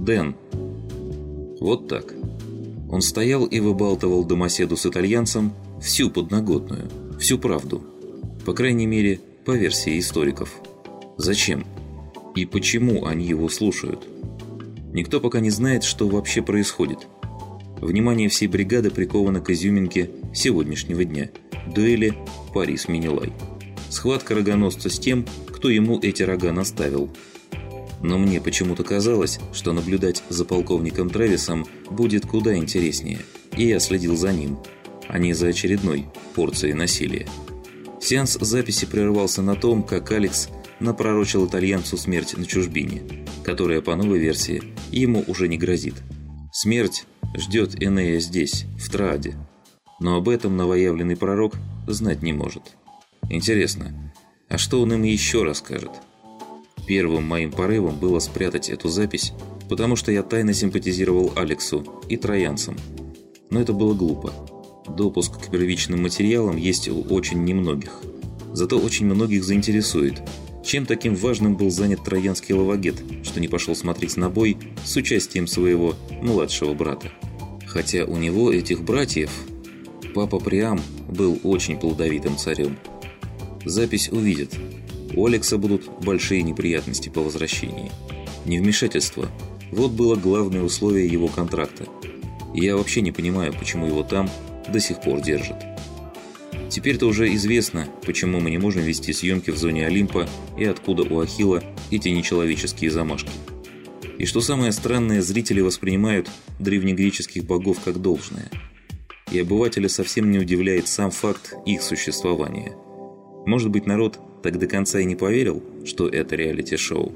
Дэн». Вот так. Он стоял и выбалтывал домоседу с итальянцем всю подноготную, всю правду. По крайней мере, по версии историков. Зачем? И почему они его слушают? Никто пока не знает, что вообще происходит. Внимание всей бригады приковано к изюминке сегодняшнего дня – дуэли Парис-Минилай. Схватка рогоносца с тем, кто ему эти рога наставил. Но мне почему-то казалось, что наблюдать за полковником Трэвисом будет куда интереснее, и я следил за ним, а не за очередной порцией насилия. Сеанс записи прервался на том, как Алекс напророчил итальянцу смерть на чужбине, которая, по новой версии, ему уже не грозит. Смерть ждет Энея здесь, в Трааде. Но об этом новоявленный пророк знать не может. Интересно, а что он им еще расскажет? Первым моим порывом было спрятать эту запись, потому что я тайно симпатизировал Алексу и троянцам. Но это было глупо. Допуск к первичным материалам есть у очень немногих. Зато очень многих заинтересует, чем таким важным был занят троянский лавагет, что не пошел смотреть на бой с участием своего младшего брата. Хотя у него этих братьев... Папа Приам был очень плодовитым царем. Запись увидят. У Алекса будут большие неприятности по возвращении. Невмешательство – вот было главное условие его контракта. Я вообще не понимаю, почему его там до сих пор держат. Теперь-то уже известно, почему мы не можем вести съемки в зоне Олимпа и откуда у Ахилла эти нечеловеческие замашки. И что самое странное, зрители воспринимают древнегреческих богов как должное. И обывателя совсем не удивляет сам факт их существования. Может быть, народ так до конца и не поверил, что это реалити-шоу.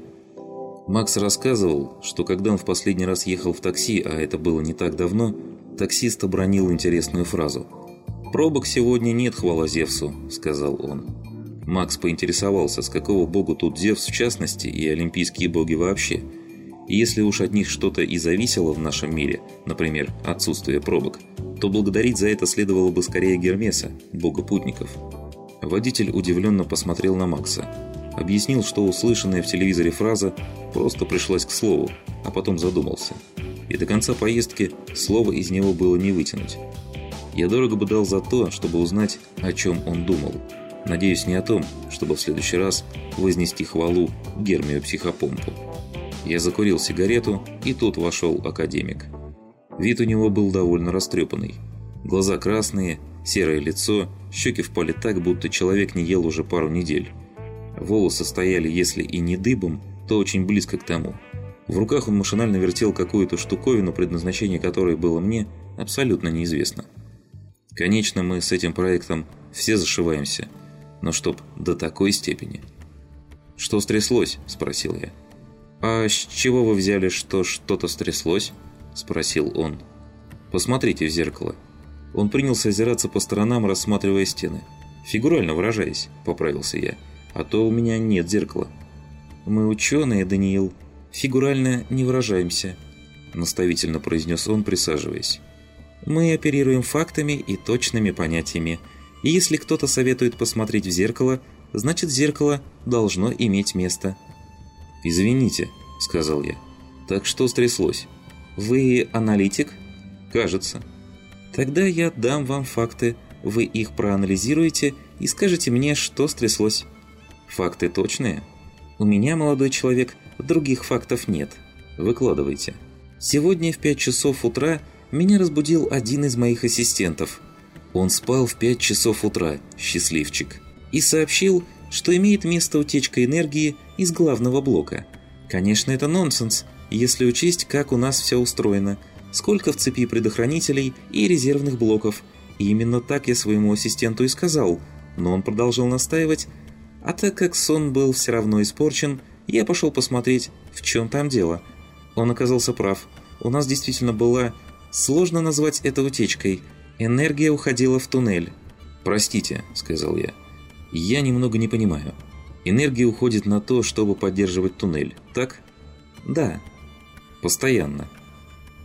Макс рассказывал, что когда он в последний раз ехал в такси, а это было не так давно, таксист обронил интересную фразу – «Пробок сегодня нет, хвала Зевсу», — сказал он. Макс поинтересовался, с какого бога тут Зевс в частности и олимпийские боги вообще. И если уж от них что-то и зависело в нашем мире, например, отсутствие пробок, то благодарить за это следовало бы скорее Гермеса, бога путников. Водитель удивленно посмотрел на Макса. Объяснил, что услышанная в телевизоре фраза просто пришлась к слову, а потом задумался. И до конца поездки слова из него было не вытянуть. Я дорого бы дал за то, чтобы узнать, о чем он думал. Надеюсь, не о том, чтобы в следующий раз вознести хвалу Гермию Психопомпу. Я закурил сигарету, и тут вошел академик. Вид у него был довольно растрепанный. Глаза красные, серое лицо, щеки впали так, будто человек не ел уже пару недель. Волосы стояли, если и не дыбом, то очень близко к тому. В руках он машинально вертел какую-то штуковину, предназначение которой было мне абсолютно неизвестно. Конечно, мы с этим проектом все зашиваемся, но чтоб до такой степени. «Что стряслось?» – спросил я. «А с чего вы взяли, что что-то стряслось?» – спросил он. «Посмотрите в зеркало». Он принялся озираться по сторонам, рассматривая стены. «Фигурально выражаясь», – поправился я. «А то у меня нет зеркала». «Мы ученые, Даниил. Фигурально не выражаемся», – наставительно произнес он, присаживаясь. Мы оперируем фактами и точными понятиями. И если кто-то советует посмотреть в зеркало, значит зеркало должно иметь место. «Извините», — сказал я. «Так что стряслось?» «Вы аналитик?» «Кажется». «Тогда я дам вам факты, вы их проанализируете и скажете мне, что стряслось». «Факты точные?» «У меня, молодой человек, других фактов нет. Выкладывайте». «Сегодня в 5 часов утра меня разбудил один из моих ассистентов. Он спал в 5 часов утра, счастливчик, и сообщил, что имеет место утечка энергии из главного блока. Конечно, это нонсенс, если учесть, как у нас все устроено, сколько в цепи предохранителей и резервных блоков. И именно так я своему ассистенту и сказал, но он продолжал настаивать, а так как сон был все равно испорчен, я пошел посмотреть, в чем там дело. Он оказался прав. У нас действительно была Сложно назвать это утечкой. Энергия уходила в туннель. «Простите», — сказал я. «Я немного не понимаю. Энергия уходит на то, чтобы поддерживать туннель, так?» «Да». «Постоянно?»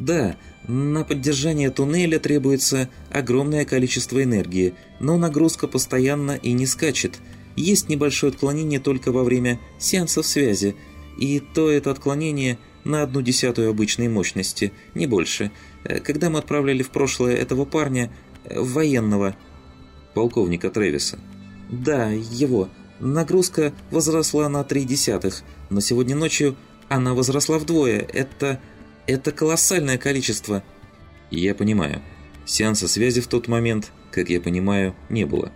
«Да, на поддержание туннеля требуется огромное количество энергии, но нагрузка постоянно и не скачет. Есть небольшое отклонение только во время сеансов связи, и то это отклонение на одну десятую обычной мощности, не больше. Э, когда мы отправляли в прошлое этого парня, э, военного, полковника Трэвиса. Да, его. Нагрузка возросла на три десятых, но сегодня ночью она возросла вдвое. Это... это колоссальное количество. Я понимаю. Сеанса связи в тот момент, как я понимаю, не было.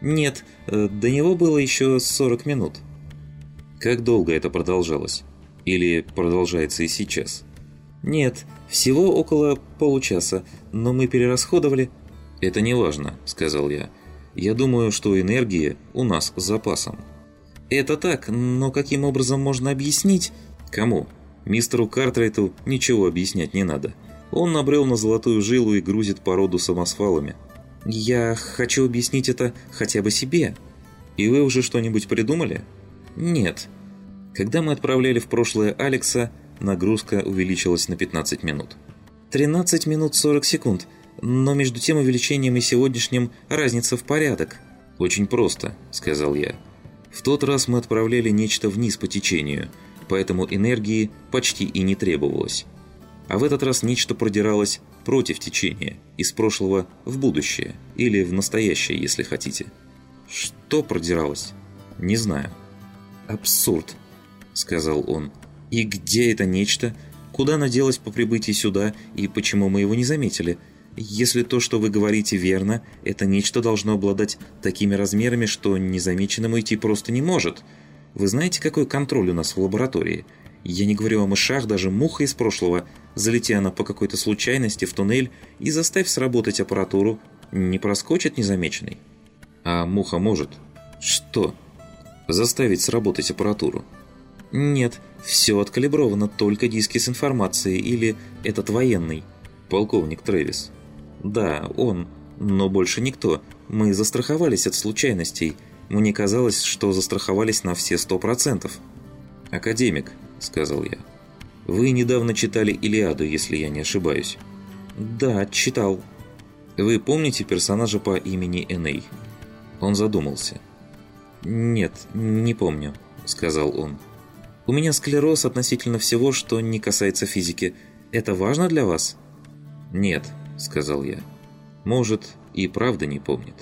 Нет, э, до него было еще 40 минут. Как долго это продолжалось? Или продолжается и сейчас? Нет, всего около получаса, но мы перерасходовали... «Это не важно», — сказал я. «Я думаю, что энергия у нас с запасом». «Это так, но каким образом можно объяснить?» «Кому?» «Мистеру Картрайту ничего объяснять не надо. Он набрел на золотую жилу и грузит породу самосвалами». «Я хочу объяснить это хотя бы себе». «И вы уже что-нибудь придумали?» «Нет». Когда мы отправляли в прошлое Алекса, нагрузка увеличилась на 15 минут. 13 минут 40 секунд, но между тем увеличением и сегодняшним разница в порядок. «Очень просто», — сказал я. «В тот раз мы отправляли нечто вниз по течению, поэтому энергии почти и не требовалось. А в этот раз нечто продиралось против течения, из прошлого в будущее, или в настоящее, если хотите. Что продиралось? Не знаю. «Абсурд», — сказал он. «И где это нечто? Куда оно делось по прибытии сюда, и почему мы его не заметили?» Если то, что вы говорите, верно, это нечто должно обладать такими размерами, что незамеченным уйти просто не может. Вы знаете, какой контроль у нас в лаборатории? Я не говорю о мышах, даже муха из прошлого. Залети она по какой-то случайности в туннель и заставь сработать аппаратуру, не проскочит незамеченной. А муха может. Что? Заставить сработать аппаратуру. Нет, все откалибровано, только диски с информацией или этот военный. Полковник Трэвис. Да, он, но больше никто. Мы застраховались от случайностей. Мне казалось, что застраховались на все сто процентов. «Академик», — сказал я. «Вы недавно читали «Илиаду», если я не ошибаюсь». «Да, читал». «Вы помните персонажа по имени Эней?» Он задумался. «Нет, не помню», — сказал он. «У меня склероз относительно всего, что не касается физики. Это важно для вас?» «Нет», — сказал я. «Может, и правда не помнит».